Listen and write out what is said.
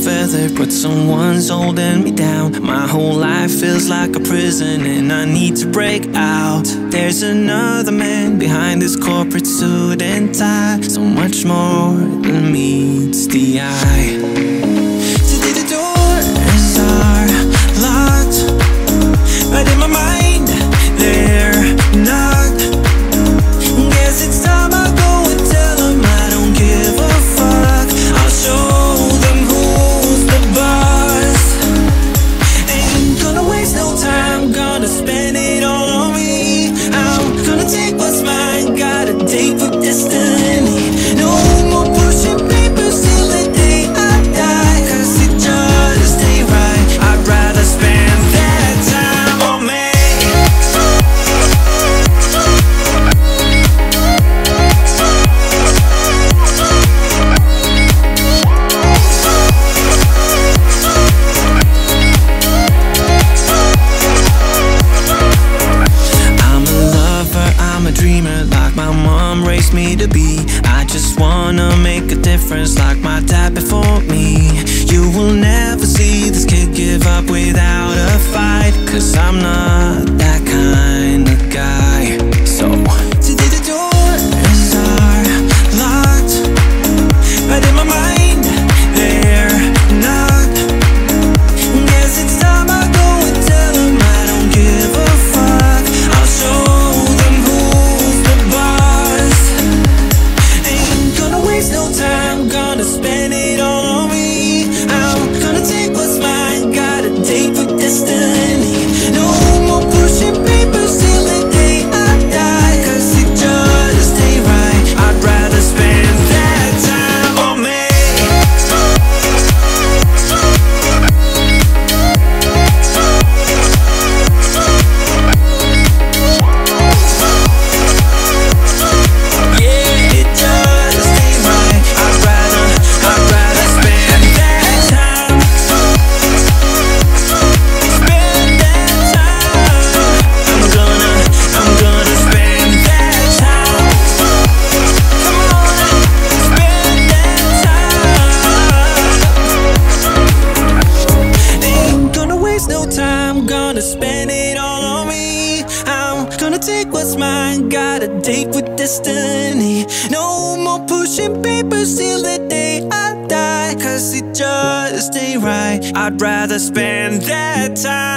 feather, but someone's holding me down. My whole life feels like a prison, and I need to break out. There's another man behind this corporate suit and tie. So much more than meets the eye. Gonna spend mom raised me to be. I just wanna make a difference, like my dad before me. You will never see this kid give up without a fight, cause I'm not gonna spend it all on me. I'm gonna take what's mine, got a date with destiny. No more pushing papers till the day I die, cause it just ain't right. I'd rather spend that time.